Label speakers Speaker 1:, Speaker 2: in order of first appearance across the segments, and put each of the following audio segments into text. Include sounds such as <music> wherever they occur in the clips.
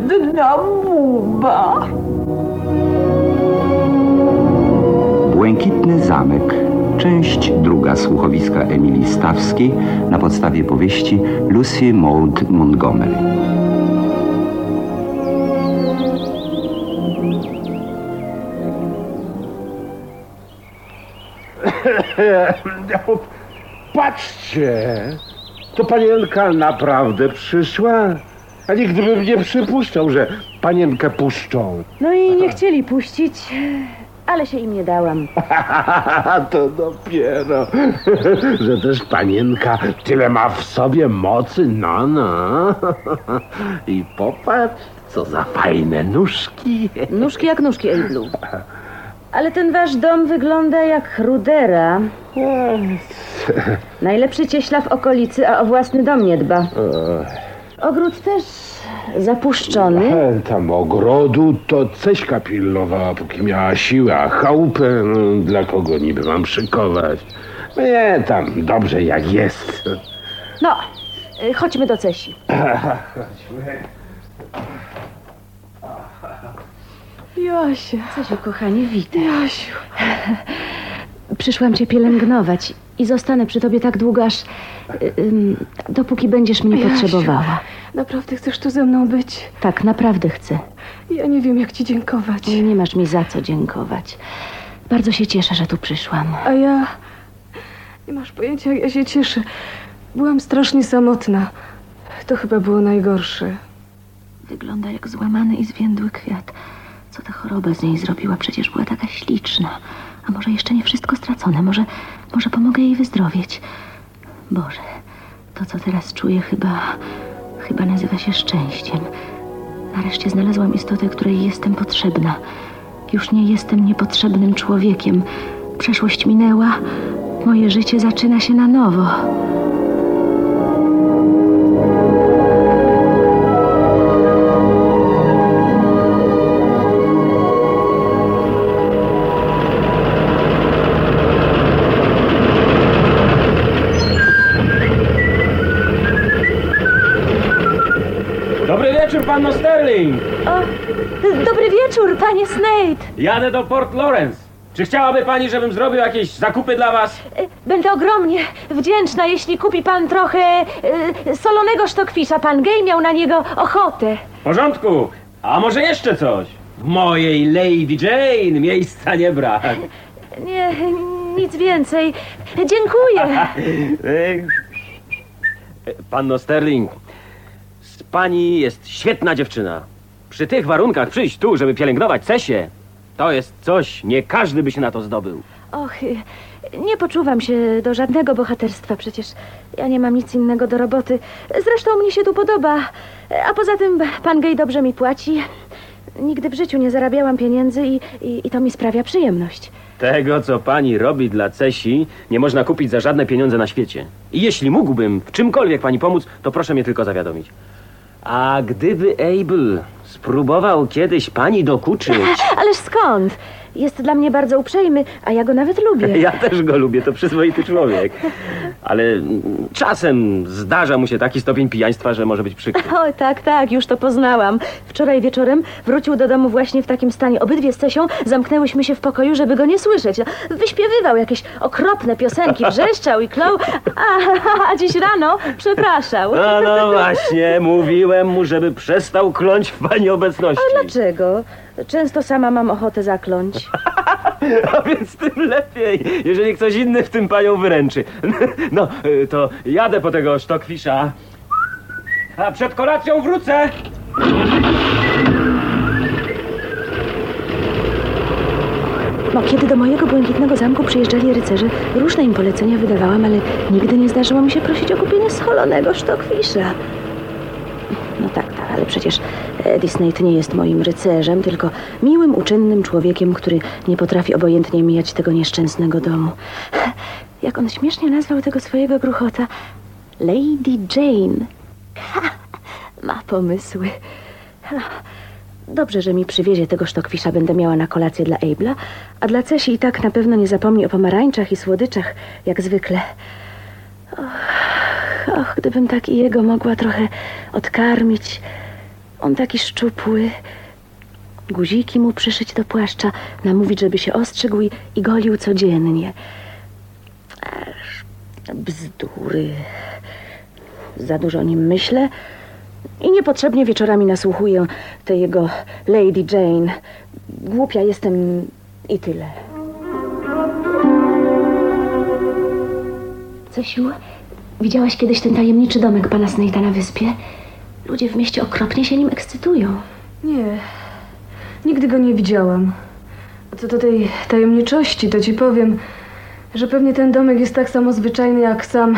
Speaker 1: biedna buba.
Speaker 2: Błękitny Zamek. Część druga słuchowiska Emilii Stawskiej na podstawie powieści Lucy Maud Montgomery.
Speaker 3: Patrzcie, to panienka naprawdę przyszła. A nigdy bym nie przypuszczał, że panienkę puszczą.
Speaker 4: No i nie chcieli puścić, ale się im nie dałam. <laughs>
Speaker 3: to dopiero, że też panienka tyle ma w sobie mocy, no, no. I popatrz, co za fajne nóżki.
Speaker 4: Nóżki jak nóżki, Ejblu. Ale ten wasz dom wygląda jak rudera. Najlepszy cieśla w okolicy, a o własny dom nie dba. Ogród też zapuszczony.
Speaker 3: E, Tam ogrodu to Ceśka pilnowała, póki miała siłę, a chałupę no, dla kogo niby mam szykować. Nie, tam dobrze jak jest.
Speaker 4: No, y, chodźmy do Cesi.
Speaker 5: Josia,
Speaker 4: Cesiu, kochanie, witaj.
Speaker 5: Jasiu.
Speaker 4: Przyszłam cię pielęgnować i zostanę przy tobie tak długo, aż... y, ym, dopóki będziesz mnie
Speaker 5: Jasiu.
Speaker 4: potrzebowała.
Speaker 5: Naprawdę chcesz tu ze mną być?
Speaker 4: Tak, naprawdę chcę.
Speaker 5: Ja nie wiem, jak ci dziękować.
Speaker 4: Nie masz mi za co dziękować. Bardzo się cieszę, że tu przyszłam.
Speaker 5: A ja... Nie masz pojęcia, jak ja się cieszę. Byłam strasznie samotna. To chyba było najgorsze.
Speaker 4: Wygląda jak złamany i zwiędły kwiat. Co ta choroba z niej zrobiła? Przecież była taka śliczna. A może jeszcze nie wszystko stracone? Może, może pomogę jej wyzdrowieć? Boże, to co teraz czuję chyba, chyba nazywa się szczęściem. Nareszcie znalazłam istotę, której jestem potrzebna. Już nie jestem niepotrzebnym człowiekiem. Przeszłość minęła. Moje życie zaczyna się na nowo. Panie Snape.
Speaker 6: Jadę do Port Lawrence. Czy chciałaby pani, żebym zrobił jakieś zakupy dla was?
Speaker 4: E, Będę ogromnie wdzięczna, jeśli kupi pan trochę e, solonego sztokwisza. Pan Gej miał na niego ochotę.
Speaker 6: W porządku. A może jeszcze coś? W mojej Lady Jane miejsca nie brak.
Speaker 4: Nie, nic więcej. Dziękuję. <laughs>
Speaker 6: Panno Sterling, z pani jest świetna dziewczyna. Przy tych warunkach przyjść tu, żeby pielęgnować Cesie, to jest coś, nie każdy by się na to zdobył.
Speaker 4: Och, nie poczuwam się do żadnego bohaterstwa przecież. Ja nie mam nic innego do roboty. Zresztą mnie się tu podoba. A poza tym pan Gej dobrze mi płaci. Nigdy w życiu nie zarabiałam pieniędzy i, i, i to mi sprawia przyjemność.
Speaker 6: Tego, co pani robi dla Cesi, nie można kupić za żadne pieniądze na świecie. I jeśli mógłbym w czymkolwiek pani pomóc, to proszę mnie tylko zawiadomić. A gdyby Abel spróbował kiedyś pani dokuczyć... <laughs>
Speaker 4: Ależ skąd? Jest dla mnie bardzo uprzejmy, a ja go nawet lubię. <laughs>
Speaker 6: Ja też go lubię, to przyzwoity człowiek. Ale czasem zdarza mu się taki stopień pijaństwa, że może być przykry.
Speaker 4: O, tak, tak, już to poznałam. Wczoraj wieczorem wrócił do domu właśnie w takim stanie. Obydwie z Cesią zamknęłyśmy się w pokoju, żeby go nie słyszeć. Wyśpiewywał jakieś okropne piosenki, <laughs> wrzeszczał i klął, a, <laughs> a dziś rano przepraszał.
Speaker 6: No, no właśnie, mówiłem mu, żeby przestał kląć w pani obecności.
Speaker 4: A dlaczego? Często sama mam ochotę zakląć. <laughs>
Speaker 6: A więc tym lepiej, jeżeli ktoś inny w tym panią wyręczy. <laughs> No, y, to jadę po tego sztokwisza. A przed kolacją wrócę.
Speaker 4: No, kiedy do mojego błękitnego zamku przyjeżdżali rycerze, różne im polecenia wydawałam, ale nigdy nie zdarzyło mi się prosić o kupienie scholonego sztokwisza. No tak, tak, ale przecież Eddie Snape nie jest moim rycerzem, tylko miłym, uczynnym człowiekiem, który nie potrafi obojętnie mijać tego nieszczęsnego domu. <laughs> Jak on śmiesznie nazwał tego swojego gruchota? Lady Jane. Ha, ma pomysły. Dobrze, że mi przywiezie tego sztokwisza, będę miała na kolację dla Abla, a dla Cesi i tak na pewno nie zapomni o pomarańczach i słodyczach, jak zwykle. Och, och, gdybym tak i jego mogła trochę odkarmić. On taki szczupły. Guziki mu przyszyć do płaszcza, namówić, żeby się ostrzegł i, i golił codziennie. Aż bzdury. Za dużo o nim myślę i niepotrzebnie wieczorami nasłuchuję tej jego Lady Jane. Głupia jestem i tyle. Cesiu, widziałaś kiedyś ten tajemniczy domek pana Snate'a na wyspie? Ludzie w mieście okropnie się nim ekscytują.
Speaker 5: Nie, nigdy go nie widziałam. A co do tej tajemniczości, to ci powiem, że pewnie ten domek jest tak samo zwyczajny jak sam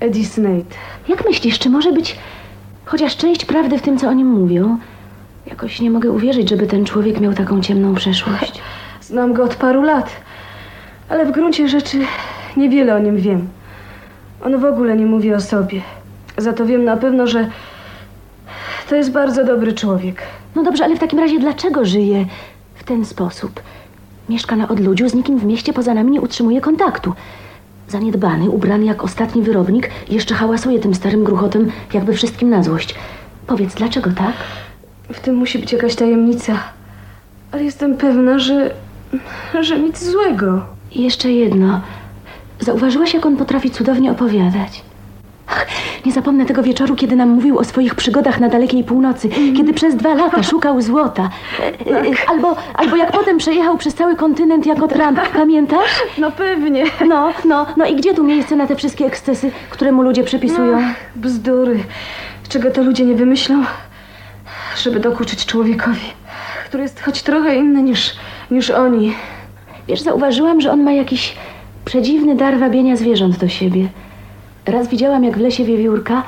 Speaker 5: Eddie Snake.
Speaker 4: Jak myślisz, czy może być chociaż część prawdy w tym, co o nim mówią? Jakoś nie mogę uwierzyć, żeby ten człowiek miał taką ciemną przeszłość. <laughs>
Speaker 5: Znam go od paru lat, ale w gruncie rzeczy niewiele o nim wiem. On w ogóle nie mówi o sobie. Za to wiem na pewno, że to jest bardzo dobry człowiek.
Speaker 4: No dobrze, ale w takim razie dlaczego żyje w ten sposób? Mieszka na odludziu, z nikim w mieście poza nami nie utrzymuje kontaktu. Zaniedbany, ubrany jak ostatni wyrobnik, jeszcze hałasuje tym starym gruchotem, jakby wszystkim na złość. Powiedz, dlaczego tak?
Speaker 5: W tym musi być jakaś tajemnica. Ale jestem pewna, że. że nic złego.
Speaker 4: I jeszcze jedno. Zauważyłaś, jak on potrafi cudownie opowiadać? Ach, nie zapomnę tego wieczoru, kiedy nam mówił o swoich przygodach na dalekiej północy, kiedy przez dwa lata <laughs> szukał złota. E, e, Albo, albo jak potem przejechał przez cały kontynent jako Trump. Pamiętasz?
Speaker 5: No pewnie.
Speaker 4: No, no, no i gdzie tu miejsce na te wszystkie ekscesy, które mu ludzie przypisują?
Speaker 5: Ach, bzdury. Czego to ludzie nie wymyślą, żeby dokuczyć człowiekowi, który jest choć trochę inny niż, niż oni.
Speaker 4: Wiesz, zauważyłam, że on ma jakiś przedziwny dar wabienia zwierząt do siebie. Raz widziałam, jak w lesie wiewiórka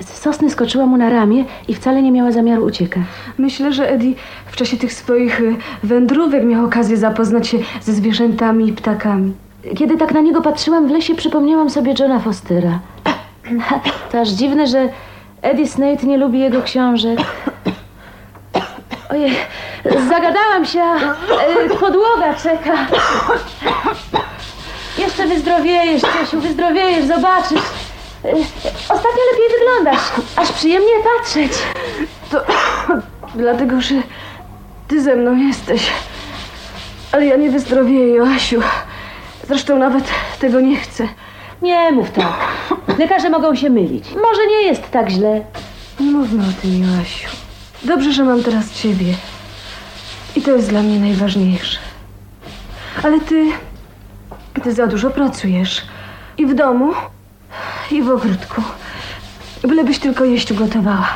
Speaker 4: z sosny skoczyła mu na ramię i wcale nie miała zamiaru uciekać.
Speaker 5: Myślę, że Eddie w czasie tych swoich y, wędrówek miał okazję zapoznać się ze zwierzętami i ptakami.
Speaker 4: Kiedy tak na niego patrzyłam w lesie, przypomniałam sobie Johna Fostera. <coughs> To aż dziwne, że Eddie Snate nie lubi jego książek. Ojej, zagadałam się, a e, podłoga czeka. <coughs> Jeszcze wyzdrowiejesz, Ciesiu, wyzdrowiejesz, zobaczysz. E, Ostatnio lepiej wyglądasz, aż przyjemnie patrzeć.
Speaker 5: To <coughs> dlatego, że ty ze mną jesteś. Ale ja nie wyzdrowieję, Joasiu. Zresztą nawet tego nie chcę.
Speaker 4: Nie mów tak. Lekarze mogą się mylić. Może nie jest tak źle.
Speaker 5: Nie mówmy o tym, Joasiu. Dobrze, że mam teraz ciebie. I to jest dla mnie najważniejsze. Ale ty... Ty za dużo pracujesz. I w domu, i w ogródku. Bylebyś tylko jeść ugotowała.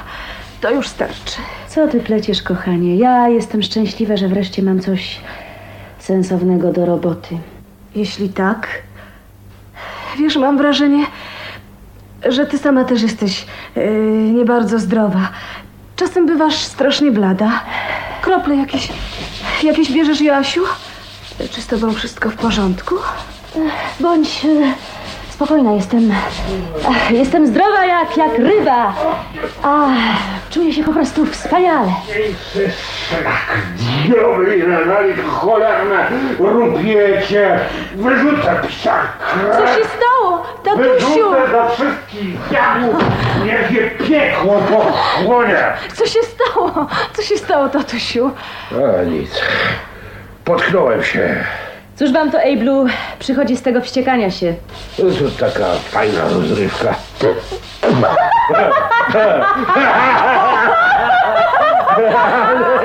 Speaker 5: To już starczy.
Speaker 4: Co ty pleciesz, kochanie? Ja jestem szczęśliwa, że wreszcie mam coś sensownego do roboty.
Speaker 5: Jeśli tak... Wiesz, mam wrażenie, że ty sama też jesteś yy, nie bardzo zdrowa. Czasem bywasz strasznie blada. Krople jakieś... Jakieś bierzesz, Joasiu? Czy z tobą wszystko w porządku?
Speaker 4: Bądź e, spokojna, jestem. Ach, jestem zdrowa jak, jak ryba. A, czuję się po prostu wspaniale.
Speaker 3: I renali cholerne, rupiecie, wyrzucę psia
Speaker 5: Co się stało? Tatusiu!
Speaker 3: Wyrzucę do wszystkich diabłów, niech je piekło pochłonie.
Speaker 5: Co się stało? Co się stało, tatusiu?
Speaker 3: A nic, potknąłem się.
Speaker 4: Cóż wam to, Ablu, przychodzi z tego wściekania się?
Speaker 3: To taka fajna rozrywka. <laughs> <laughs>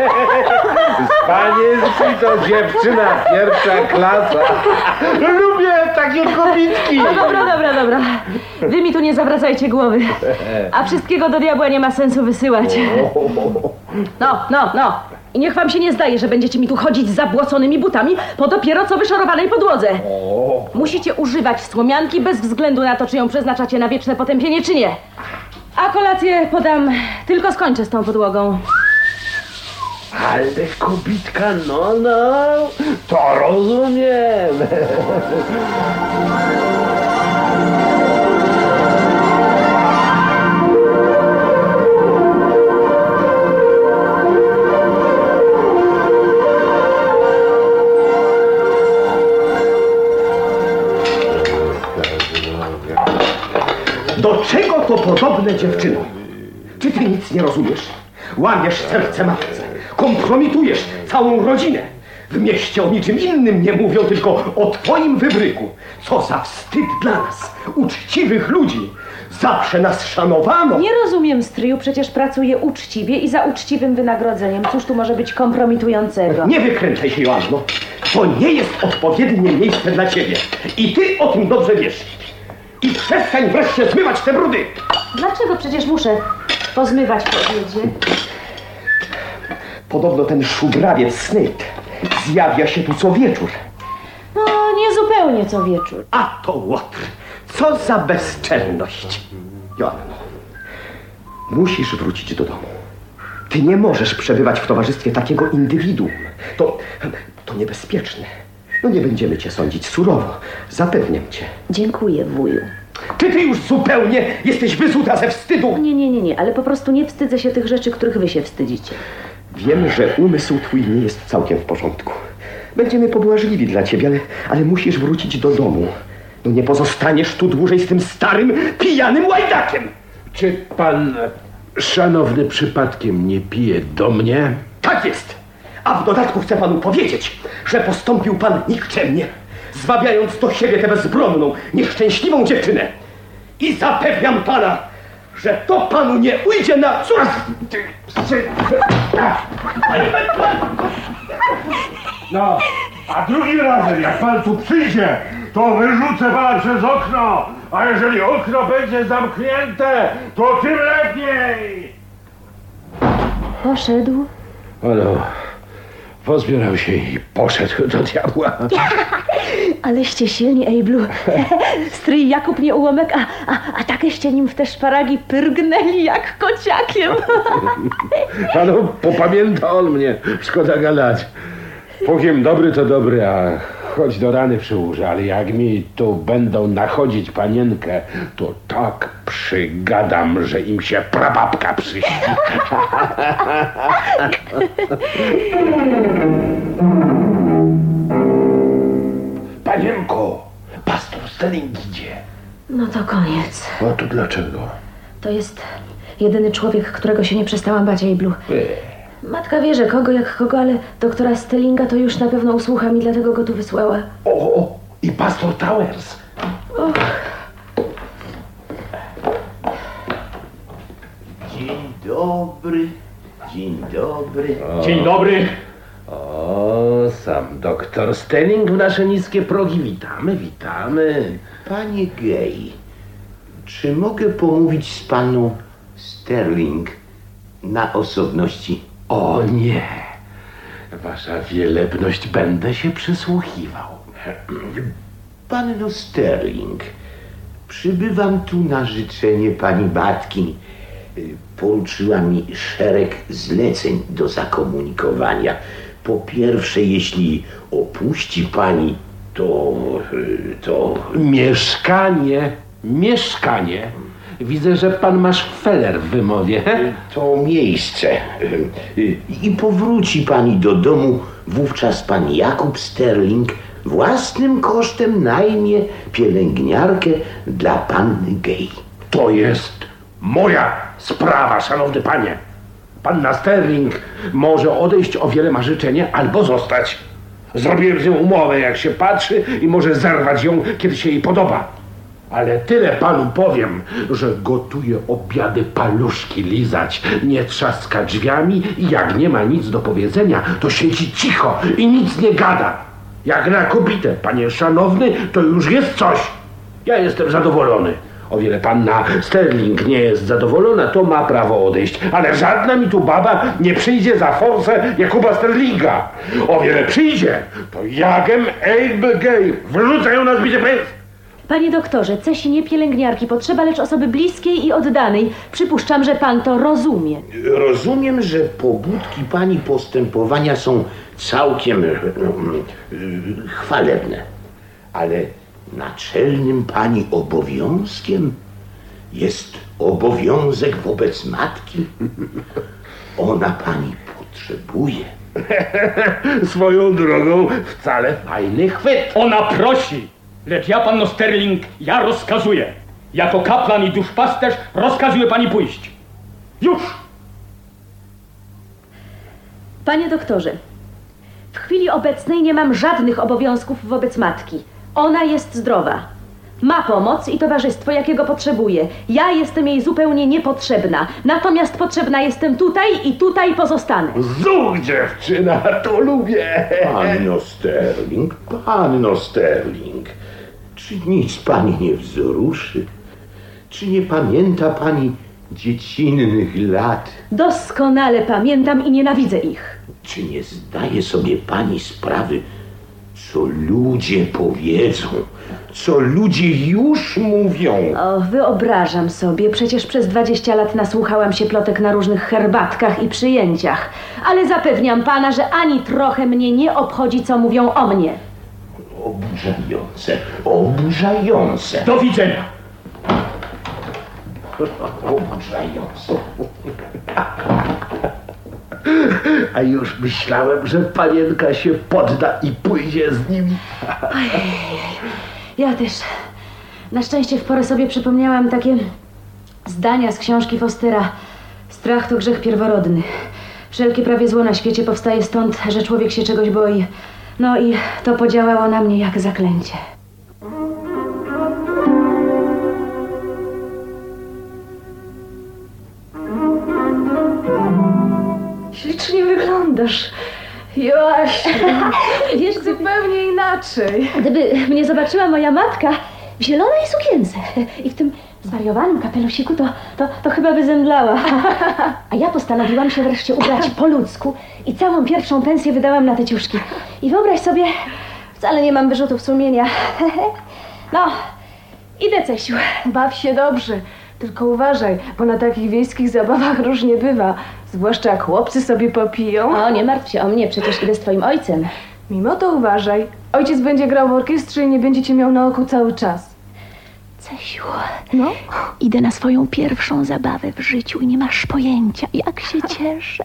Speaker 3: Panienki to dziewczyna pierwsza klasa. Lubię takie kobitki.
Speaker 4: No dobra, dobra, dobra. Wy mi tu nie zawracajcie głowy. A wszystkiego do diabła nie ma sensu wysyłać. No, no, no. I niech wam się nie zdaje, że będziecie mi tu chodzić z zabłoconymi butami po dopiero co wyszorowanej podłodze. Musicie używać słomianki bez względu na to, czy ją przeznaczacie na wieczne potępienie, czy nie. A kolację podam, tylko skończę z tą podłogą.
Speaker 3: Ale kobitka, no, no, to rozumiem.
Speaker 7: Do czego to podobne dziewczyno? Czy ty nic nie rozumiesz? Łamiesz serce matce, kompromitujesz całą rodzinę. W mieście o niczym innym nie mówią, tylko o twoim wybryku. Co za wstyd dla nas, uczciwych ludzi. Zawsze nas szanowano.
Speaker 4: Nie rozumiem, stryju, przecież pracuję uczciwie i za uczciwym wynagrodzeniem. Cóż tu może być kompromitującego?
Speaker 7: Nie wykręcaj się, Joanno. To nie jest odpowiednie miejsce dla ciebie. I ty o tym dobrze wiesz. I przestań wreszcie zmywać te brudy.
Speaker 4: Dlaczego przecież muszę pozmywać po obiedzie?
Speaker 7: Podobno ten szubrawiec Snape zjawia się tu co wieczór.
Speaker 4: No, nie zupełnie co wieczór.
Speaker 7: A to łotr. Co za bezczelność. Joanno, musisz wrócić do domu. Ty nie możesz przebywać w towarzystwie takiego indywiduum. To, to niebezpieczne. No nie będziemy cię sądzić surowo. Zapewniam cię.
Speaker 4: Dziękuję, wuju.
Speaker 7: Czy ty już zupełnie jesteś wyzuta ze wstydu?
Speaker 4: Nie, nie, nie, nie, ale po prostu nie wstydzę się tych rzeczy, których wy się wstydzicie.
Speaker 7: Wiem, że umysł twój nie jest całkiem w porządku. Będziemy pobłażliwi dla ciebie, ale, ale musisz wrócić do domu. No nie pozostaniesz tu dłużej z tym starym, pijanym łajdakiem.
Speaker 3: Czy pan szanowny przypadkiem nie pije do mnie?
Speaker 7: Tak jest. A w dodatku chcę panu powiedzieć, że postąpił pan nikczemnie, zwabiając do siebie tę bezbronną, nieszczęśliwą dziewczynę. I zapewniam pana, że to panu nie ujdzie na coraz...
Speaker 8: No, a drugim razem, jak pan tu przyjdzie, to wyrzucę pana przez okno. A jeżeli okno będzie zamknięte, to tym lepiej.
Speaker 4: Poszedł?
Speaker 3: Ono pozbierał się i poszedł do diabła. <laughs>
Speaker 4: Aleście silni, Ejblu. <laughs> Stryj Jakub nie ułomek, a, a, a takeście nim w te szparagi pyrgnęli jak kociakiem. <laughs>
Speaker 3: Ano, popamięta on mnie, szkoda gadać. Pókim dobry to dobry, a choć do rany przyłóżę, ale jak mi tu będą nachodzić panienkę, to tak przygadam, że im się prababka przyśni. <laughs> Panienko, pastor Stelling idzie.
Speaker 4: No to koniec.
Speaker 3: A to dlaczego?
Speaker 4: To jest jedyny człowiek, którego się nie przestałam bać, Ejblu. Matka wie, że kogo jak kogo, ale doktora Stellinga to już na pewno usłucha mi, dlatego go tu wysłała.
Speaker 3: O, o, i pastor Towers.
Speaker 9: Dzień dobry, dzień dobry.
Speaker 8: Dzień dobry.
Speaker 3: O, sam doktor Stelling w nasze niskie progi. Witamy, witamy.
Speaker 9: Panie Gay, czy mogę pomówić z panu Sterling na osobności?
Speaker 3: O nie, wasza wielebność, będę się przysłuchiwał.
Speaker 9: Panno Sterling, przybywam tu na życzenie pani matki. Poruczyła mi szereg zleceń do zakomunikowania. Po pierwsze, jeśli opuści pani, to... to...
Speaker 3: Mieszkanie, mieszkanie. Widzę, że pan masz feller w wymowie. he?
Speaker 9: to miejsce. Y, I powróci pani do domu, wówczas pan Jakub Sterling własnym kosztem najmie pielęgniarkę dla panny Gay.
Speaker 3: To jest moja sprawa, szanowny panie. Panna Sterling może odejść o wiele ma życzenie albo zostać. Zrobiłem z nią umowę, jak się patrzy i może zerwać ją, kiedy się jej podoba. Ale tyle panu powiem, że gotuje obiady paluszki lizać, nie trzaska drzwiami i jak nie ma nic do powiedzenia, to siedzi cicho i nic nie gada. Jak na kobietę, panie szanowny, to już jest coś. Ja jestem zadowolony. O wiele panna Sterling nie jest zadowolona, to ma prawo odejść. Ale żadna mi tu baba nie przyjdzie za forsę Jakuba Sterlinga. O wiele przyjdzie, to Jagem Abe Gay. Wrzucę ją na zbicie pysk.
Speaker 4: Panie doktorze, Cesi nie pielęgniarki potrzeba, lecz osoby bliskiej i oddanej. Przypuszczam, że pan to rozumie.
Speaker 9: Rozumiem, że pobudki pani postępowania są całkiem y, y, chwalebne, ale naczelnym pani obowiązkiem jest obowiązek wobec matki. Ona pani potrzebuje. <laughs>
Speaker 3: Swoją drogą wcale fajny chwyt.
Speaker 10: Ona prosi, lecz ja, panno Sterling, ja rozkazuję. Jako kaplan i duszpasterz rozkazuję pani pójść. Już!
Speaker 4: Panie doktorze, w chwili obecnej nie mam żadnych obowiązków wobec matki. Ona jest zdrowa. Ma pomoc i towarzystwo, jakiego potrzebuje. Ja jestem jej zupełnie niepotrzebna. Natomiast potrzebna jestem tutaj i tutaj pozostanę.
Speaker 8: Zuch, dziewczyna, to lubię.
Speaker 9: Panno Sterling, panno Sterling, czy nic pani nie wzruszy? Czy nie pamięta pani dziecinnych lat?
Speaker 4: Doskonale pamiętam i nienawidzę ich.
Speaker 9: Czy nie zdaje sobie pani sprawy, co ludzie powiedzą, co ludzie już mówią?
Speaker 4: O, wyobrażam sobie, przecież przez 20 lat nasłuchałam się plotek na różnych herbatkach i przyjęciach. Ale zapewniam pana, że ani trochę mnie nie obchodzi, co mówią o mnie.
Speaker 9: Oburzające, oburzające,
Speaker 10: Do widzenia. <laughs>
Speaker 9: oburzające.
Speaker 3: A już myślałem, że panienka się podda i pójdzie z nimi.
Speaker 4: Ja też. Na szczęście w porę sobie przypomniałam takie zdania z książki Fostera. Strach to grzech pierworodny. Wszelkie prawie zło na świecie powstaje stąd, że człowiek się czegoś boi. No i to podziałało na mnie jak zaklęcie.
Speaker 5: Ślicznie wyglądasz. Joasiu, <laughs> wiesz zupełnie inaczej.
Speaker 4: Gdyby mnie zobaczyła moja matka w zielonej sukience i w tym zwariowanym kapelusiku, to, to, to chyba by zemdlała. <laughs> A ja postanowiłam się wreszcie ubrać po ludzku i całą pierwszą pensję wydałam na te ciuszki. I wyobraź sobie, wcale nie mam wyrzutów sumienia. <laughs> No, idę, Cesiu.
Speaker 5: Baw się dobrze, tylko uważaj, bo na takich wiejskich zabawach różnie bywa. Zwłaszcza jak chłopcy sobie popiją.
Speaker 4: O, nie martw się o mnie, przecież idę z twoim ojcem.
Speaker 5: Mimo to uważaj. Ojciec będzie grał w orkiestrze i nie będzie cię miał na oku cały czas. No?
Speaker 4: idę na swoją pierwszą zabawę w życiu i nie masz pojęcia, jak się cieszę.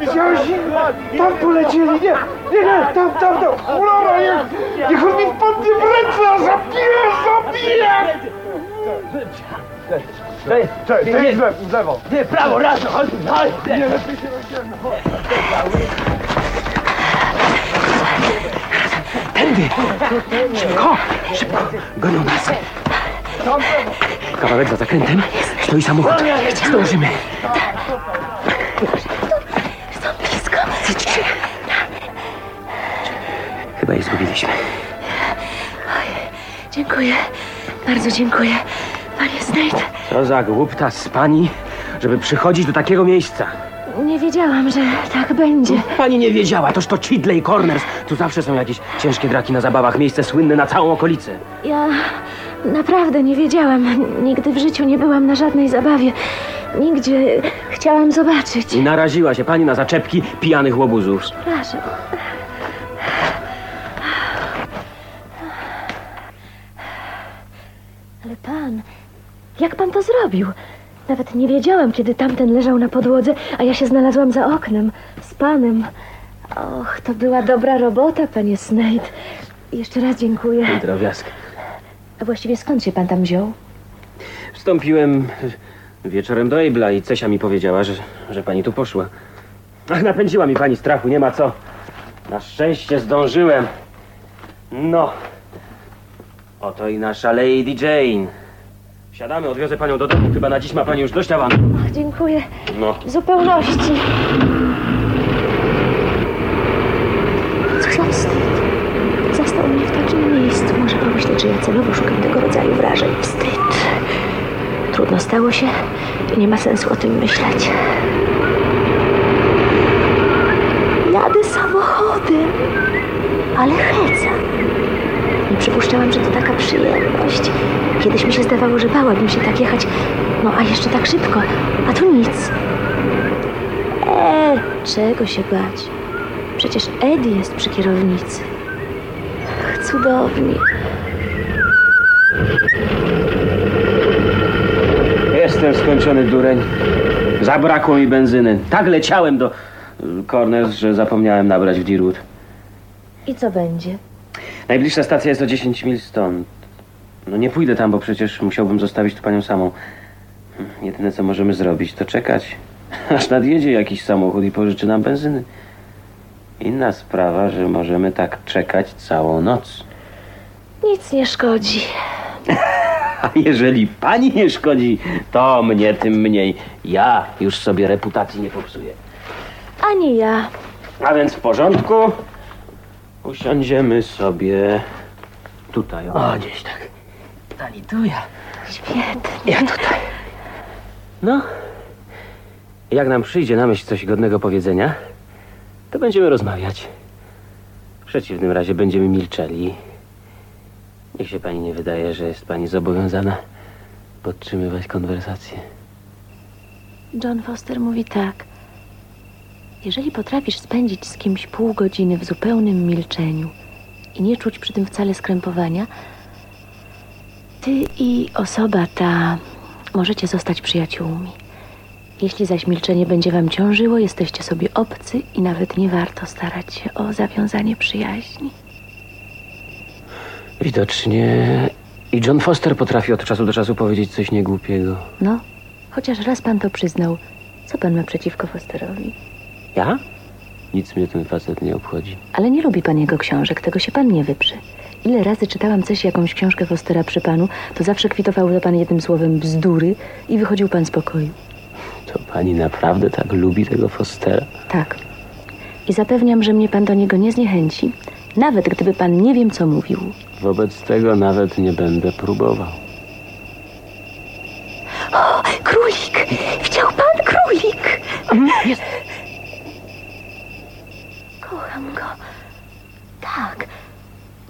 Speaker 8: Widziałeś? Tam polecieli, nie, nie, nie, tam, tam, tam, cholera, niech, niech on mi wpadnie w ręce, zabiję, zabiję! Cześć, cześć, w lewo, lewo.
Speaker 6: Nie, prawo, raz, chodź, chodź. Tędy! Szybko, szybko, gonią nas. Kawałek za zakrętem, stoi samochód. Zdążymy.
Speaker 4: Są blisko.
Speaker 6: Chyba je zgubiliśmy.
Speaker 4: Dziękuję, bardzo dziękuję. Panie Snape,
Speaker 6: Co za głupta z pani, żeby przychodzić do takiego miejsca.
Speaker 4: Nie wiedziałam, że tak będzie.
Speaker 6: Pani nie wiedziała, toż to Chidley Corners. Tu zawsze są jakieś ciężkie draki na zabawach, miejsce słynne na całą okolicę.
Speaker 4: Ja naprawdę nie wiedziałam. Nigdy w życiu nie byłam na żadnej zabawie. Nigdzie chciałam zobaczyć.
Speaker 6: I naraziła się pani na zaczepki pijanych łobuzów.
Speaker 4: Przepraszam. Ale pan, jak pan to zrobił? Nawet nie wiedziałam, kiedy tamten leżał na podłodze, a ja się znalazłam za oknem z panem. Och, to była dobra robota, panie Snape. Jeszcze raz dziękuję.
Speaker 6: Drobiazg.
Speaker 4: A właściwie skąd się pan tam wziął?
Speaker 6: Wstąpiłem wieczorem do Abla i Cesia mi powiedziała, że, że pani tu poszła. Ach, napędziła mi pani strachu, nie ma co. Na szczęście zdążyłem. No. Oto i nasza Lady Jane. Wsiadamy, odwiozę panią do domu. Chyba na dziś ma pani już dość awansu.
Speaker 4: Ach, dziękuję.
Speaker 6: No.
Speaker 4: W zupełności. Co za wstyd. Zastał mnie w takim miejscu. Może pomyśleć, że ja celowo szukam tego rodzaju wrażeń. Wstyd. Trudno stało się i nie ma sensu o tym myśleć. Jadę samochodem, ale heca. Przypuszczałam, że to taka przyjemność. Kiedyś mi się zdawało, że bałabym się tak jechać. No a jeszcze tak szybko. A tu nic. Eee, czego się bać? Przecież Eddie jest przy kierownicy. Ach, cudownie.
Speaker 6: Jestem skończony dureń. Zabrakło mi benzyny. Tak leciałem do Corners, że zapomniałem nabrać w Deerwood.
Speaker 4: I co będzie?
Speaker 6: Najbliższa stacja jest o 10 mil stąd. No nie pójdę tam, bo przecież musiałbym zostawić tu panią samą. Jedyne co możemy zrobić, to czekać, <laughs> aż nadjedzie jakiś samochód i pożyczy nam benzyny. Inna sprawa, że możemy tak czekać całą noc.
Speaker 4: Nic nie szkodzi. <laughs>
Speaker 6: A jeżeli pani nie szkodzi, to mnie tym mniej. Ja już sobie reputacji nie popsuję.
Speaker 4: Ani ja.
Speaker 6: A więc w porządku. Usiądziemy sobie tutaj. O, gdzieś tak. Pani tu, ja.
Speaker 4: Świetnie.
Speaker 6: Ja tutaj. No. Jak nam przyjdzie na myśl coś godnego powiedzenia, to będziemy rozmawiać. W przeciwnym razie będziemy milczeli. Niech się pani nie wydaje, że jest pani zobowiązana podtrzymywać konwersację.
Speaker 4: John Foster mówi tak. Jeżeli potrafisz spędzić z kimś pół godziny w zupełnym milczeniu i nie czuć przy tym wcale skrępowania, ty i osoba ta możecie zostać przyjaciółmi. Jeśli zaś milczenie będzie wam ciążyło, jesteście sobie obcy i nawet nie warto starać się o zawiązanie przyjaźni.
Speaker 6: Widocznie i John Foster potrafi od czasu do czasu powiedzieć coś niegłupiego.
Speaker 4: No, chociaż raz pan to przyznał. Co pan ma przeciwko Fosterowi?
Speaker 6: Ja? Nic mnie ten facet nie obchodzi.
Speaker 4: Ale nie lubi pan jego książek, tego się pan nie wyprze. Ile razy czytałam coś, jakąś książkę Fostera przy panu, to zawsze kwitował to pan jednym słowem bzdury i wychodził pan z pokoju.
Speaker 6: To pani naprawdę tak lubi tego Fostera?
Speaker 4: Tak. I zapewniam, że mnie pan do niego nie zniechęci, nawet gdyby pan nie wiem, co mówił.
Speaker 6: Wobec tego nawet nie będę próbował.
Speaker 4: O, królik! Widział pan królik?
Speaker 6: Jest.
Speaker 4: Kocham go. Tak.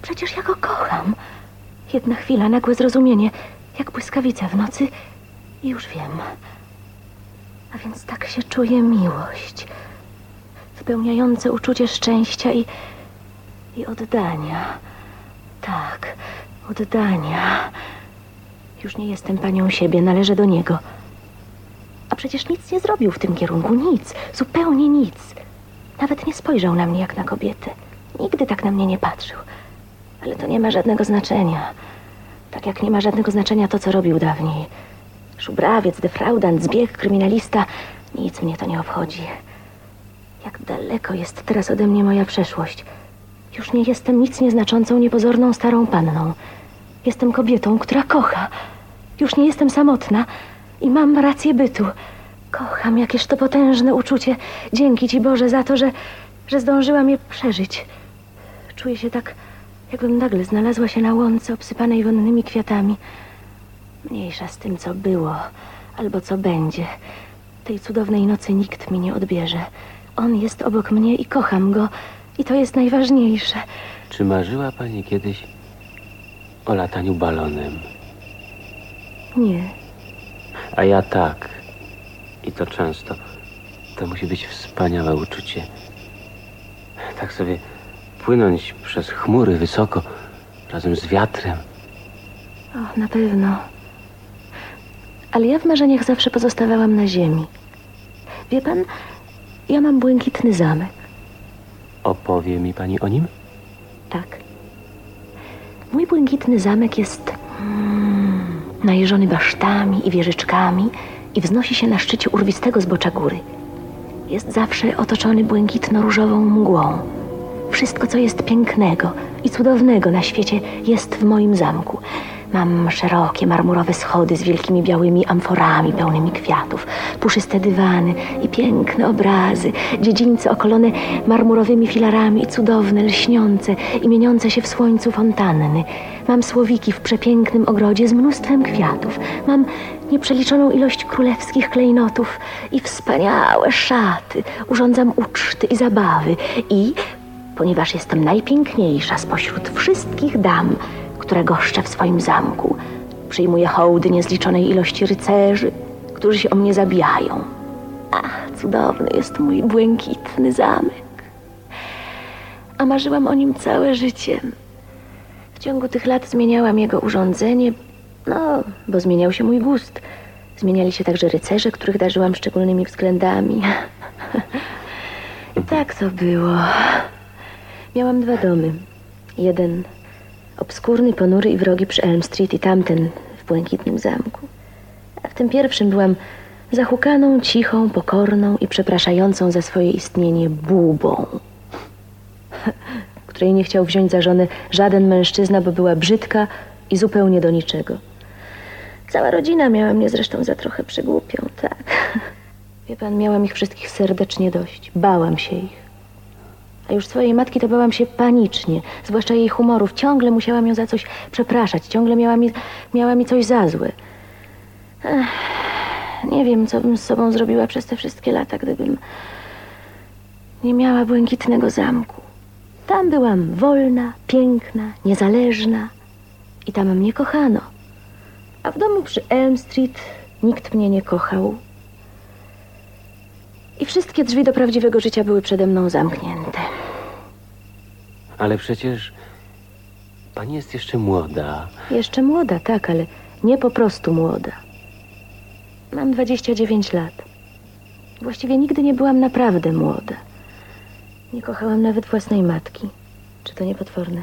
Speaker 4: Przecież ja go kocham. Jedna chwila, nagłe zrozumienie, jak błyskawica w nocy i już wiem. A więc tak się czuje miłość. Wypełniające uczucie szczęścia i, i oddania. Tak, oddania. Już nie jestem panią siebie, należę do niego. A przecież nic nie zrobił w tym kierunku, nic, zupełnie nic. Nawet nie spojrzał na mnie jak na kobietę. Nigdy tak na mnie nie patrzył. Ale to nie ma żadnego znaczenia. Tak jak nie ma żadnego znaczenia to, co robił dawniej. Szubrawiec, defraudant, zbieg, kryminalista. Nic mnie to nie obchodzi. Jak daleko jest teraz ode mnie moja przeszłość. Już nie jestem nic nieznaczącą, niepozorną starą panną. Jestem kobietą, która kocha. Już nie jestem samotna i mam rację bytu. Kocham, jakież to potężne uczucie. Dzięki Ci Boże za to, że, że zdążyłam je przeżyć. Czuję się tak, jakbym nagle znalazła się na łące obsypanej wonnymi kwiatami. Mniejsza z tym, co było albo co będzie. Tej cudownej nocy nikt mi nie odbierze. On jest obok mnie i kocham go. I to jest najważniejsze.
Speaker 6: Czy marzyła pani kiedyś o lataniu balonem?
Speaker 4: Nie.
Speaker 6: A ja tak. I to często. To musi być wspaniałe uczucie. Tak sobie płynąć przez chmury wysoko, razem z wiatrem.
Speaker 4: O, na pewno. Ale ja w marzeniach zawsze pozostawałam na ziemi. Wie pan, ja mam błękitny zamek.
Speaker 6: Opowie mi pani o nim?
Speaker 4: Tak. Mój błękitny zamek jest mm, najeżony basztami i wieżyczkami i wznosi się na szczycie urwistego zbocza góry. Jest zawsze otoczony błękitno-różową mgłą. Wszystko, co jest pięknego i cudownego na świecie, jest w moim zamku. Mam szerokie marmurowe schody z wielkimi białymi amforami pełnymi kwiatów, puszyste dywany i piękne obrazy, dziedzińce okolone marmurowymi filarami i cudowne, lśniące i mieniące się w słońcu fontanny. Mam słowiki w przepięknym ogrodzie z mnóstwem kwiatów. Mam nieprzeliczoną ilość królewskich klejnotów i wspaniałe szaty. Urządzam uczty i zabawy i, ponieważ jestem najpiękniejsza spośród wszystkich dam, które goszczę w swoim zamku. Przyjmuję hołdy niezliczonej ilości rycerzy, którzy się o mnie zabijają. Ach, cudowny jest mój błękitny zamek. A marzyłam o nim całe życie. W ciągu tych lat zmieniałam jego urządzenie, no, bo zmieniał się mój gust. Zmieniali się także rycerze, których darzyłam szczególnymi względami. <laughs> Tak to było. Miałam dwa domy. Jeden obskurny, ponury i wrogi przy Elm Street i tamten w błękitnym zamku. A w tym pierwszym byłam zahukaną, cichą, pokorną i przepraszającą za swoje istnienie bubą, <laughs> której nie chciał wziąć za żonę żaden mężczyzna, bo była brzydka i zupełnie do niczego. Cała rodzina miała mnie zresztą za trochę przygłupią, tak. <laughs> Wie pan, miałam ich wszystkich serdecznie dość. Bałam się ich. A już swojej matki to bałam się panicznie, zwłaszcza jej humorów. Ciągle musiałam ją za coś przepraszać, ciągle miała mi, miała mi coś za złe. Ech, nie wiem, co bym z sobą zrobiła przez te wszystkie lata, gdybym nie miała błękitnego zamku. Tam byłam wolna, piękna, niezależna i tam mnie kochano. A w domu przy Elm Street nikt mnie nie kochał. I wszystkie drzwi do prawdziwego życia były przede mną zamknięte.
Speaker 6: Ale przecież pani jest jeszcze młoda.
Speaker 4: Jeszcze młoda, tak, ale nie po prostu młoda. Mam 29 lat. Właściwie nigdy nie byłam naprawdę młoda. Nie kochałam nawet własnej matki. Czy to nie potworne?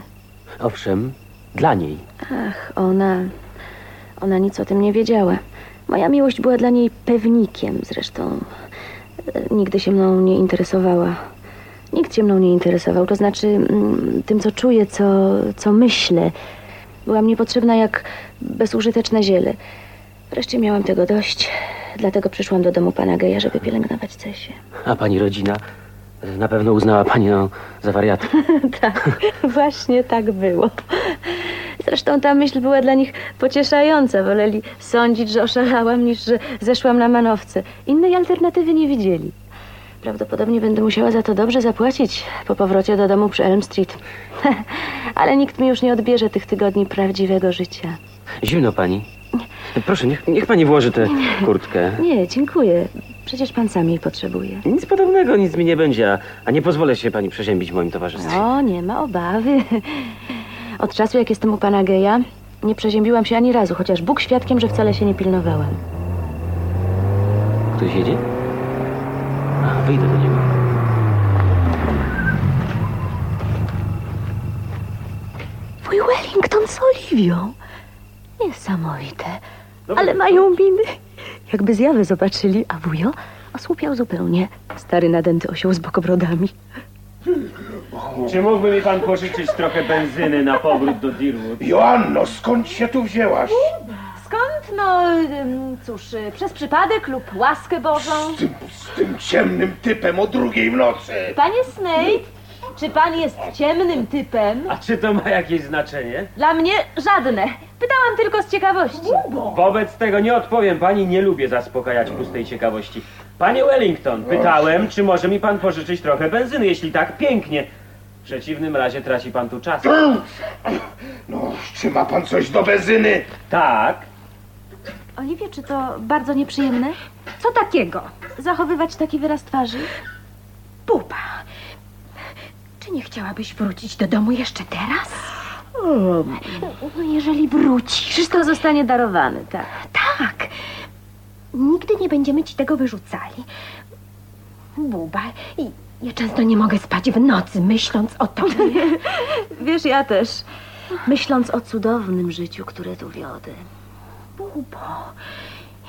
Speaker 6: Owszem, dla niej.
Speaker 4: Ach, ona. Ona nic o tym nie wiedziała. Moja miłość była dla niej pewnikiem, zresztą e, nigdy się mną nie interesowała. Nikt się mną nie interesował, to znaczy mm, tym, co czuję, co, co myślę. Byłam niepotrzebna jak bezużyteczne ziele. Wreszcie miałam tego dość, dlatego przyszłam do domu pana Geja, żeby pielęgnować Cesię.
Speaker 6: A pani rodzina na pewno uznała panią za wariatkę. <laughs>
Speaker 4: tak, właśnie tak było. Zresztą ta myśl była dla nich pocieszająca. Woleli sądzić, że oszalałam, niż że zeszłam na manowce. Innej alternatywy nie widzieli. Prawdopodobnie będę musiała za to dobrze zapłacić po powrocie do domu przy Elm Street. <laughs> Ale nikt mi już nie odbierze tych tygodni prawdziwego życia.
Speaker 6: Zimno pani. Proszę, niech, niech pani włoży tę kurtkę.
Speaker 4: Nie, dziękuję. Przecież pan sam jej potrzebuje.
Speaker 6: Nic podobnego, nic mi nie będzie, a, a nie pozwolę się pani przeziębić w moim towarzystwie.
Speaker 4: O, nie ma obawy. <laughs> Od czasu, jak jestem u pana Geja, nie przeziębiłam się ani razu, chociaż Bóg świadkiem, że wcale się nie pilnowałam.
Speaker 6: Ktoś jedzie? Wyjdę do niego.
Speaker 4: Wuj Wellington z Oliwią. Niesamowite. Ale mają miny. Jakby zjawę zobaczyli, a wujo osłupiał zupełnie. Stary nadęty osioł z bokobrodami.
Speaker 6: Czy mógłby mi pan pożyczyć trochę benzyny na powrót do Deerwood?
Speaker 8: Joanno, skąd się tu wzięłaś?
Speaker 5: Skąd? No, ym, cóż, y, przez przypadek lub łaskę Bożą.
Speaker 8: Z tym, z tym ciemnym typem o drugiej w nocy.
Speaker 5: Panie Snape, czy pan jest ciemnym typem?
Speaker 6: A czy to ma jakieś znaczenie?
Speaker 5: Dla mnie żadne. Pytałam tylko z ciekawości.
Speaker 6: Wobec tego nie odpowiem pani, nie lubię zaspokajać pustej ciekawości. Panie Wellington, pytałem, czy może mi pan pożyczyć trochę benzyny, jeśli tak, pięknie. W przeciwnym razie traci pan tu czas.
Speaker 8: No, czy ma pan coś do benzyny?
Speaker 6: Tak,
Speaker 4: Oliwie, czy to bardzo nieprzyjemne?
Speaker 5: Co takiego?
Speaker 4: Zachowywać taki wyraz twarzy?
Speaker 5: Buba, czy nie chciałabyś wrócić do domu jeszcze teraz?
Speaker 4: No, jeżeli wrócisz.
Speaker 5: Czyż to zostanie darowane, tak?
Speaker 11: Tak. Nigdy nie będziemy ci tego wyrzucali. Buba, i ja często nie mogę spać w nocy, myśląc o tobie. <laughs>
Speaker 4: Wiesz, ja też. Myśląc o cudownym życiu, które tu wiodę.
Speaker 11: Bubo,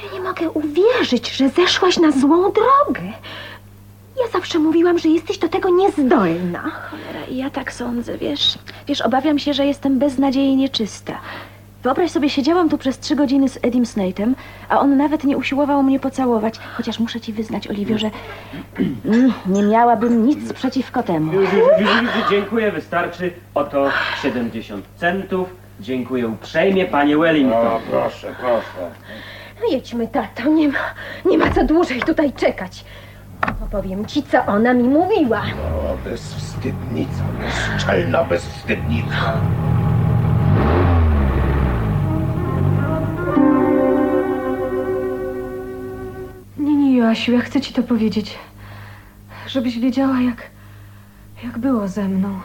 Speaker 11: ja nie mogę uwierzyć, że zeszłaś na złą drogę. Ja zawsze mówiłam, że jesteś do tego niezdolna.
Speaker 4: Cholera, i ja tak sądzę, wiesz. Wiesz, obawiam się, że jestem beznadziejnie czysta. Wyobraź sobie, siedziałam tu przez trzy godziny z Edim Snate'em, a on nawet nie usiłował mnie pocałować. Chociaż muszę ci wyznać, Oliwio, że mm, <clears throat> nie miałabym nic przeciwko temu.
Speaker 6: już, już, już, już, dziękuję, wystarczy. Oto 70 centów. Dziękuję uprzejmie, panie Wellington.
Speaker 8: O, proszę, proszę.
Speaker 11: No jedźmy, tato, nie ma, nie ma co dłużej tutaj czekać. Opowiem ci, co ona mi mówiła.
Speaker 8: O, bezwstydnica, bezczelna bezwstydnica.
Speaker 5: Nie, nie, Joasiu, ja chcę ci to powiedzieć. Żebyś wiedziała, jak, jak było ze mną.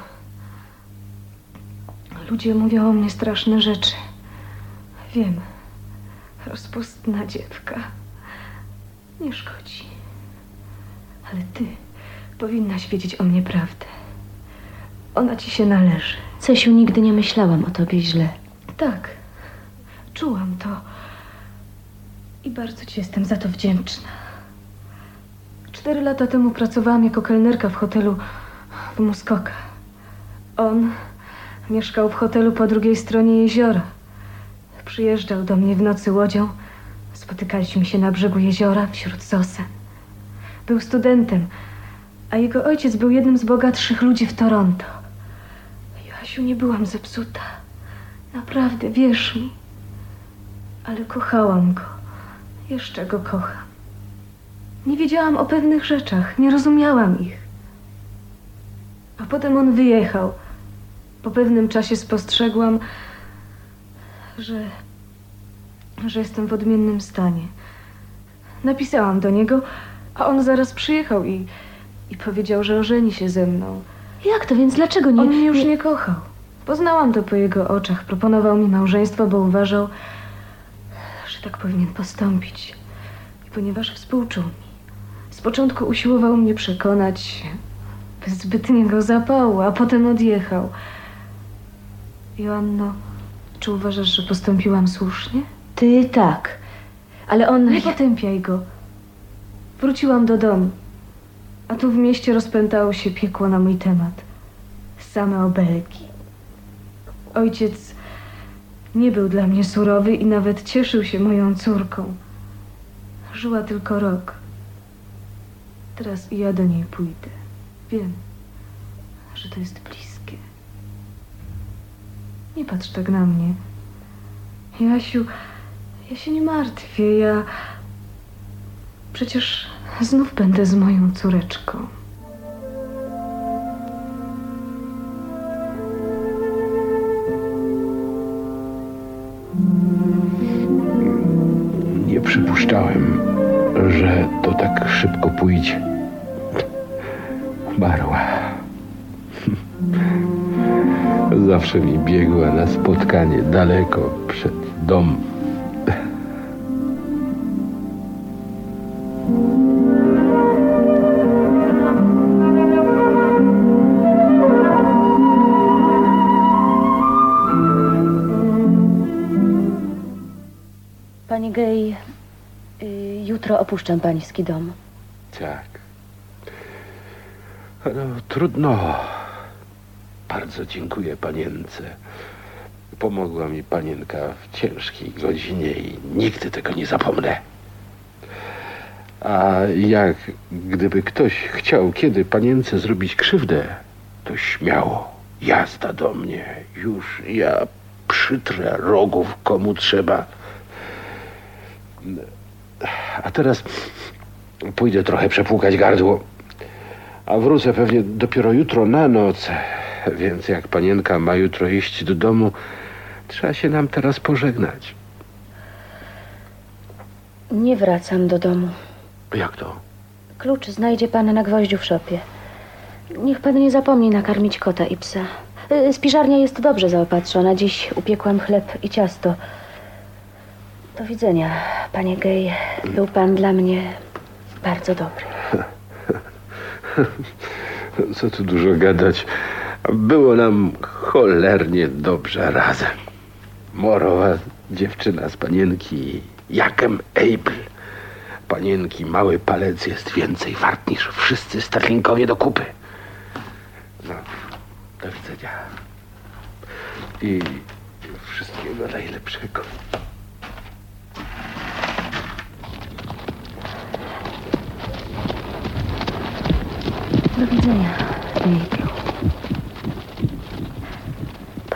Speaker 5: Ludzie mówią o mnie straszne rzeczy. Wiem. Rozpustna dziewka. Nie szkodzi. Ale ty powinnaś wiedzieć o mnie prawdę. Ona ci się należy.
Speaker 4: Cesiu, nigdy nie myślałam o tobie źle.
Speaker 5: Tak. Czułam to. I bardzo ci jestem za to wdzięczna. Cztery lata temu pracowałam jako kelnerka w hotelu w Muskoka. On mieszkał w hotelu po drugiej stronie jeziora. Przyjeżdżał do mnie w nocy łodzią. Spotykaliśmy się na brzegu jeziora wśród sosen. Był studentem, a jego ojciec był jednym z bogatszych ludzi w Toronto. Joasiu, nie byłam zepsuta. Naprawdę, wierz mi. Ale kochałam go. Jeszcze go kocham. Nie wiedziałam o pewnych rzeczach, nie rozumiałam ich. A potem on wyjechał. Po pewnym czasie spostrzegłam, że, że jestem w odmiennym stanie. Napisałam do niego, a on zaraz przyjechał i, i powiedział, że ożeni się ze mną.
Speaker 4: Jak to więc? Dlaczego nie...
Speaker 5: On mnie już nie kochał. Poznałam to po jego oczach. Proponował mi małżeństwo, bo uważał, że tak powinien postąpić. I ponieważ współczuł mi. Z początku usiłował mnie przekonać bez zbytniego zapału, a potem odjechał. Joanno, czy uważasz, że postąpiłam słusznie?
Speaker 4: Ty tak. Ale on...
Speaker 5: Nie potępiaj go. Wróciłam do domu. A tu w mieście rozpętało się piekło na mój temat. Same obelgi. Ojciec nie był dla mnie surowy i nawet cieszył się moją córką. Żyła tylko rok. Teraz i ja do niej pójdę. Wiem, że to jest bliskie. Nie patrz tak na mnie. Jasiu, ja się nie martwię. Ja przecież znów będę z moją córeczką.
Speaker 3: Nie przypuszczałem, że to tak szybko pójdzie. Umarła. Zawsze mi biegła na spotkanie daleko przed dom.
Speaker 4: Pani Gej, y, jutro opuszczam pański dom.
Speaker 3: Tak. No, trudno. Bardzo dziękuję panience. Pomogła mi panienka w ciężkiej godzinie i nigdy tego nie zapomnę. A jak gdyby ktoś chciał kiedy panience zrobić krzywdę, to śmiało. Jazda do mnie. Już ja przytrę rogów komu trzeba. A teraz pójdę trochę przepłukać gardło. A wrócę pewnie dopiero jutro na noc. Więc jak panienka ma jutro iść do domu, trzeba się nam teraz pożegnać.
Speaker 4: Nie wracam do domu.
Speaker 3: Jak to?
Speaker 4: Klucz znajdzie pan na gwoździu w szopie. Niech pan nie zapomni nakarmić kota i psa. Y, Spiżarnia jest dobrze zaopatrzona. Dziś upiekłam chleb i ciasto. Do widzenia, panie Gej. Był pan dla mnie bardzo dobry. <laughs>
Speaker 3: Co tu dużo gadać. Było nam cholernie dobrze razem. Morowa dziewczyna z panienki Jakem Abel. Panienki mały palec jest więcej wart niż wszyscy sterlingowie do kupy. No, do widzenia. I wszystkiego najlepszego.
Speaker 4: Do widzenia, April.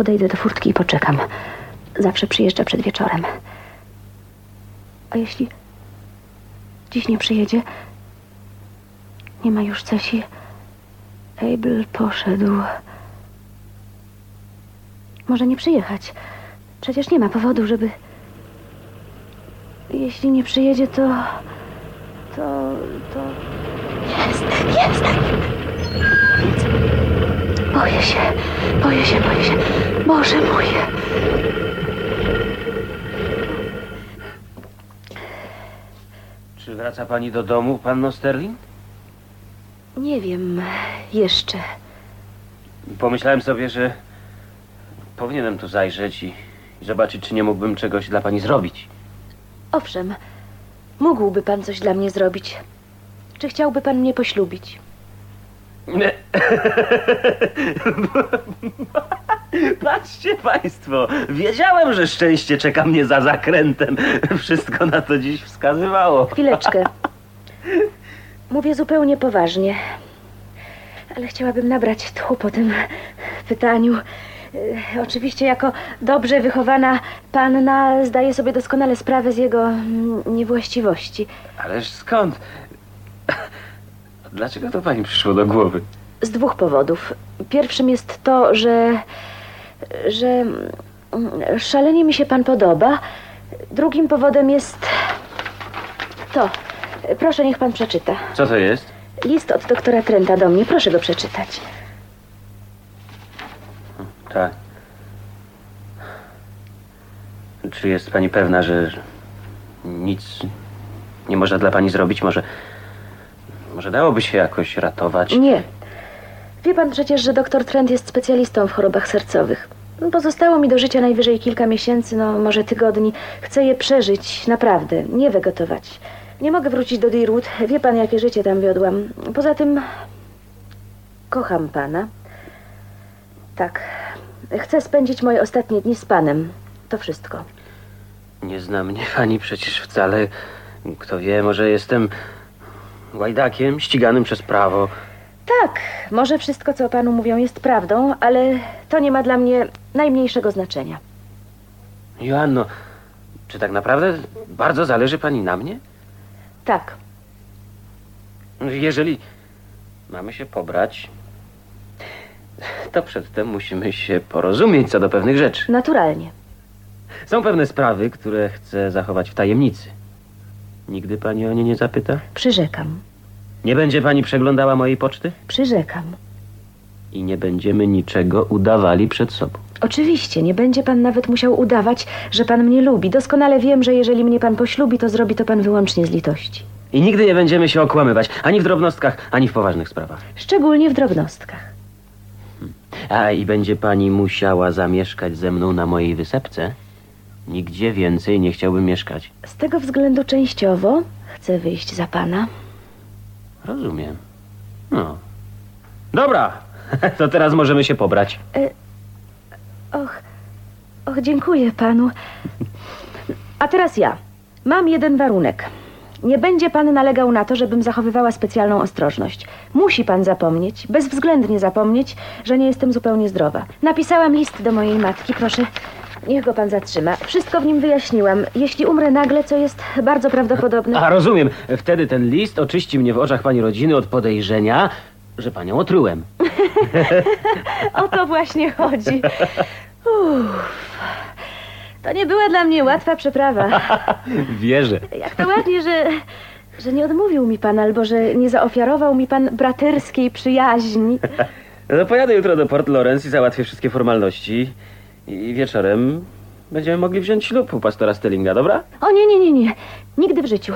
Speaker 4: Podejdę do furtki i poczekam. Zawsze przyjeżdża przed wieczorem. A jeśli dziś nie przyjedzie, nie ma już Cesi, Abel poszedł. Może nie przyjechać. Przecież nie ma powodu, żeby... Jeśli nie przyjedzie, to... To... to... Jest, jest! Boję się, boję się, boję się. Boże mój.
Speaker 6: Czy wraca pani do domu, panno Sterling?
Speaker 4: Nie wiem, jeszcze.
Speaker 6: Pomyślałem sobie, że powinienem tu zajrzeć i, i zobaczyć, czy nie mógłbym czegoś dla pani zrobić.
Speaker 4: Owszem, Mógłby pan coś dla mnie zrobić. Czy chciałby pan mnie poślubić? <laughs>
Speaker 6: Patrzcie państwo, wiedziałem, że szczęście czeka mnie za zakrętem. Wszystko na to dziś wskazywało.
Speaker 4: Chwileczkę. <laughs> Mówię zupełnie poważnie. Ale chciałabym nabrać tchu po tym pytaniu. E, Oczywiście, jako dobrze wychowana panna, zdaję sobie doskonale sprawę z jego mm, niewłaściwości.
Speaker 6: Ależ skąd? Dlaczego to pani przyszło do głowy?
Speaker 4: Z dwóch powodów. Pierwszym jest to, że. że. mm, szalenie mi się pan podoba. Drugim powodem jest. to. Proszę, niech pan przeczyta.
Speaker 6: Co to jest?
Speaker 4: List od doktora Trenta do mnie. Proszę go przeczytać.
Speaker 6: Tak. Czy jest pani pewna, że nic nie można dla pani zrobić? Może. Może dałoby się jakoś ratować?
Speaker 4: Nie. Wie pan przecież, że doktor Trent jest specjalistą w chorobach sercowych. Pozostało mi do życia najwyżej kilka miesięcy, no może tygodni. Chcę je przeżyć, naprawdę, nie wegetować. Nie mogę wrócić do Deerwood. Wie pan, jakie życie tam wiodłam. Poza tym kocham pana. Tak. Chcę spędzić moje ostatnie dni z panem. To wszystko.
Speaker 6: Nie zna mnie pani przecież wcale. Kto wie, może jestem łajdakiem ściganym przez prawo.
Speaker 4: Tak, może wszystko, co o panu mówią, jest prawdą, ale to nie ma dla mnie najmniejszego znaczenia.
Speaker 6: Joanno, czy tak naprawdę bardzo zależy pani na mnie?
Speaker 4: Tak.
Speaker 6: Jeżeli mamy się pobrać, to przedtem musimy się porozumieć co do pewnych rzeczy.
Speaker 4: Naturalnie.
Speaker 6: Są pewne sprawy, które chcę zachować w tajemnicy. Nigdy pani o nie nie zapyta?
Speaker 4: Przyrzekam.
Speaker 6: Nie będzie pani przeglądała mojej poczty?
Speaker 4: Przyrzekam.
Speaker 6: I nie będziemy niczego udawali przed sobą.
Speaker 4: Oczywiście, nie będzie pan nawet musiał udawać, że pan mnie lubi. Doskonale wiem, że jeżeli mnie pan poślubi, to zrobi to pan wyłącznie z litości.
Speaker 6: I nigdy nie będziemy się okłamywać, ani w drobnostkach, ani w poważnych sprawach.
Speaker 4: Szczególnie w drobnostkach.
Speaker 6: A i będzie pani musiała zamieszkać ze mną na mojej wysepce? Nigdzie więcej nie chciałbym mieszkać.
Speaker 4: Z tego względu częściowo chcę wyjść za pana.
Speaker 6: Rozumiem. No. Dobra, <laughs> to teraz możemy się pobrać.
Speaker 4: Och, och, dziękuję panu. A teraz ja. Mam jeden warunek. Nie będzie pan nalegał na to, żebym zachowywała specjalną ostrożność. Musi pan zapomnieć, bezwzględnie zapomnieć, że nie jestem zupełnie zdrowa. Napisałam list do mojej matki, proszę, niech go pan zatrzyma. Wszystko w nim wyjaśniłam. Jeśli umrę nagle, co jest bardzo prawdopodobne.
Speaker 6: A rozumiem, wtedy ten list oczyści mnie w oczach pani rodziny od podejrzenia, że panią otrułem. <laughs>
Speaker 4: O to właśnie chodzi. Uff. To nie była dla mnie łatwa przeprawa. <laughs>
Speaker 6: Wierzę.
Speaker 4: Jak to ładnie, że, że nie odmówił mi pan, albo że nie zaofiarował mi pan braterskiej przyjaźni. <laughs>
Speaker 6: No pojadę jutro do Port Lawrence i załatwię wszystkie formalności. I wieczorem będziemy mogli wziąć ślub u pastora Stellinga, dobra?
Speaker 4: O nie, nie, nie, nie. Nigdy w życiu.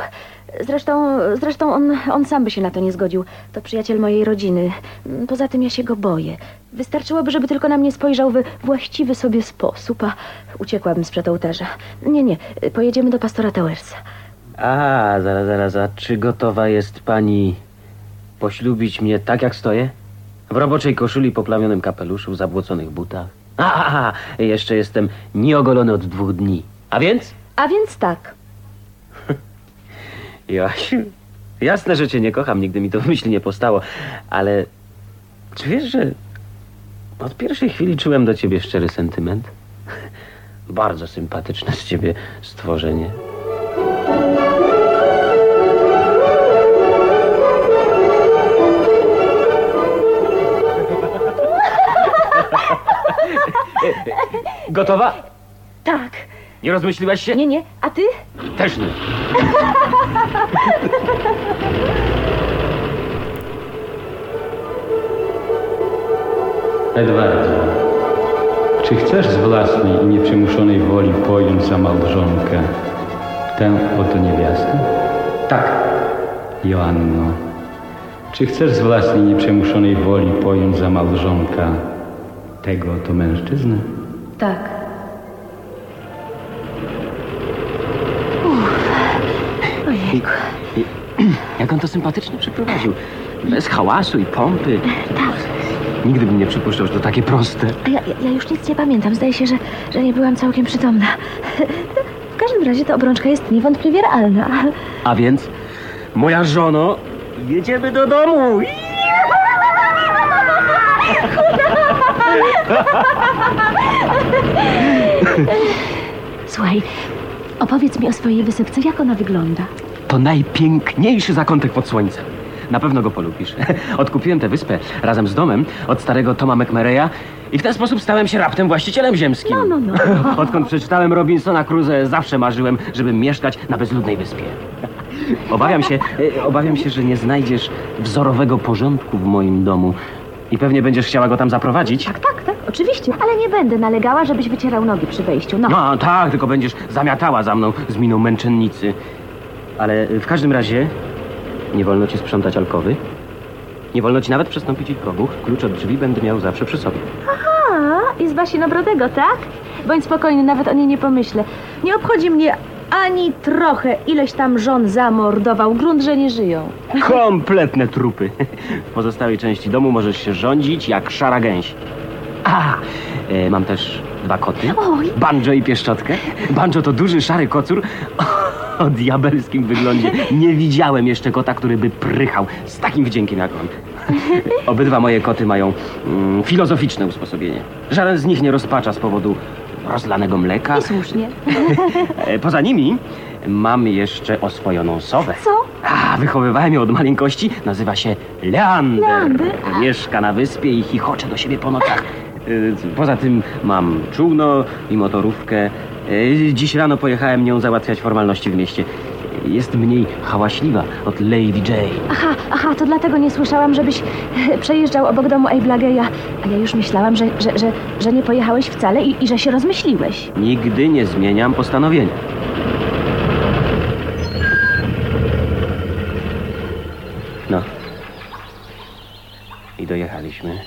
Speaker 4: Zresztą, zresztą on, on sam by się na to nie zgodził. To przyjaciel mojej rodziny. Poza tym ja się go boję. Wystarczyłoby, żeby tylko na mnie spojrzał w właściwy sobie sposób, a uciekłabym sprzed ołtarza. Nie, nie. Pojedziemy do pastora Towersa.
Speaker 6: A, zaraz, zaraz, a czy gotowa jest pani poślubić mnie tak, jak stoję? W roboczej koszuli, poplamionym kapeluszu, w zabłoconych butach. <laughs> A, jeszcze jestem nieogolony od dwóch dni. A więc?
Speaker 4: A więc tak. <laughs>
Speaker 6: Joasiu, jasne, że cię nie kocham, nigdy mi to w myśli nie postało, ale czy wiesz, że od pierwszej chwili czułem do ciebie szczery sentyment? <laughs> Bardzo sympatyczne z ciebie stworzenie. Gotowa?
Speaker 4: Tak.
Speaker 6: Nie rozmyśliłaś się?
Speaker 4: Nie, nie. A ty?
Speaker 6: Też nie. <laughs>
Speaker 12: Edwardzie, czy chcesz z własnej i nieprzymuszonej woli pojąć za małżonkę tę oto niewiastę?
Speaker 10: Tak.
Speaker 12: Joanno, czy chcesz z własnej nieprzymuszonej woli pojąć za małżonka tego oto mężczyznę?
Speaker 4: Tak. Uff. Ojej.
Speaker 6: I, i, <clears throat> jak on to sympatycznie przeprowadził. Bez hałasu i pompy. Nigdy bym nie przypuszczał, że to takie proste.
Speaker 4: A ja, ja, ja już nic nie pamiętam. Zdaje się, że, że nie byłam całkiem przytomna. W każdym razie ta obrączka jest niewątpliwie realna.
Speaker 6: A więc, moja żono, jedziemy do domu. <laughs>
Speaker 4: Słuchaj, opowiedz mi o swojej wysepce. Jak ona wygląda?
Speaker 6: To najpiękniejszy zakątek pod słońcem. Na pewno go polubisz. <laughs> Odkupiłem tę wyspę razem z domem od starego Toma McMurray'a i w ten sposób stałem się raptem właścicielem ziemskim.
Speaker 4: No, no, no. <laughs>
Speaker 6: Odkąd przeczytałem Robinsona Crusoe, zawsze marzyłem, żeby mieszkać na bezludnej wyspie. Obawiam się, e, obawiam się, że nie znajdziesz wzorowego porządku w moim domu i pewnie będziesz chciała go tam zaprowadzić.
Speaker 4: Tak, tak, tak, oczywiście. Ale nie będę nalegała, żebyś wycierał nogi przy wejściu. No.
Speaker 6: No tak, tylko będziesz zamiatała za mną z miną męczennicy. Ale w każdym razie nie wolno ci sprzątać alkowy. Nie wolno ci nawet przestąpić ich progów. Klucz od drzwi będę miał zawsze przy sobie.
Speaker 4: Aha, i z Wasinobrodego, tak? Bądź spokojny, nawet o niej nie pomyślę. Nie obchodzi mnie ani trochę, ileś tam żon zamordował. Grunt, że nie żyją.
Speaker 6: Kompletne trupy. W pozostałej części domu możesz się rządzić jak szara gęś. A, e, mam też dwa koty.
Speaker 4: Oj.
Speaker 6: Banjo i pieszczotkę. Banjo to duży, szary kocur o diabelskim wyglądzie. Nie widziałem jeszcze kota, który by prychał z takim wdziękiem jak on. Obydwa moje koty mają mm, filozoficzne usposobienie. Żaden z nich nie rozpacza z powodu rozlanego mleka.
Speaker 4: I słusznie. <laughs>
Speaker 6: E, Poza nimi mam jeszcze oswojoną sowę.
Speaker 4: Co?
Speaker 6: A, wychowywałem ją od maleńkości. Nazywa się Leander.
Speaker 4: Leander?
Speaker 6: Mieszka na wyspie i chichocze do siebie po nocach. Y, Poza tym mam czółno i motorówkę. Y, Dziś rano pojechałem nią załatwiać formalności w mieście. Jest mniej hałaśliwa od Lady Jane.
Speaker 4: Aha, aha, to dlatego nie słyszałam, żebyś e, przejeżdżał obok domu Abla. A ja już myślałam, że, że, że, że nie pojechałeś wcale i, i że się rozmyśliłeś.
Speaker 6: Nigdy nie zmieniam postanowienia. No. I dojechaliśmy.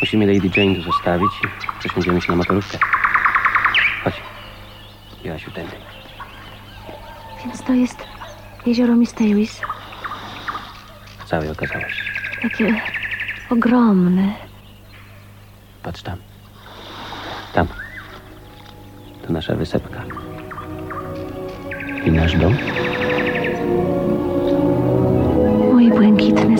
Speaker 6: Musimy Lady Jane tu zostawić i przesiądziemy się na motorówkę. Chodź. Jasiu, tędy.
Speaker 4: Więc to jest jezioro Mysterious.
Speaker 6: W całej okazałości.
Speaker 4: Takie ogromne.
Speaker 6: Patrz tam. Tam. To nasza wysepka. I nasz dom.
Speaker 4: Mój błękitny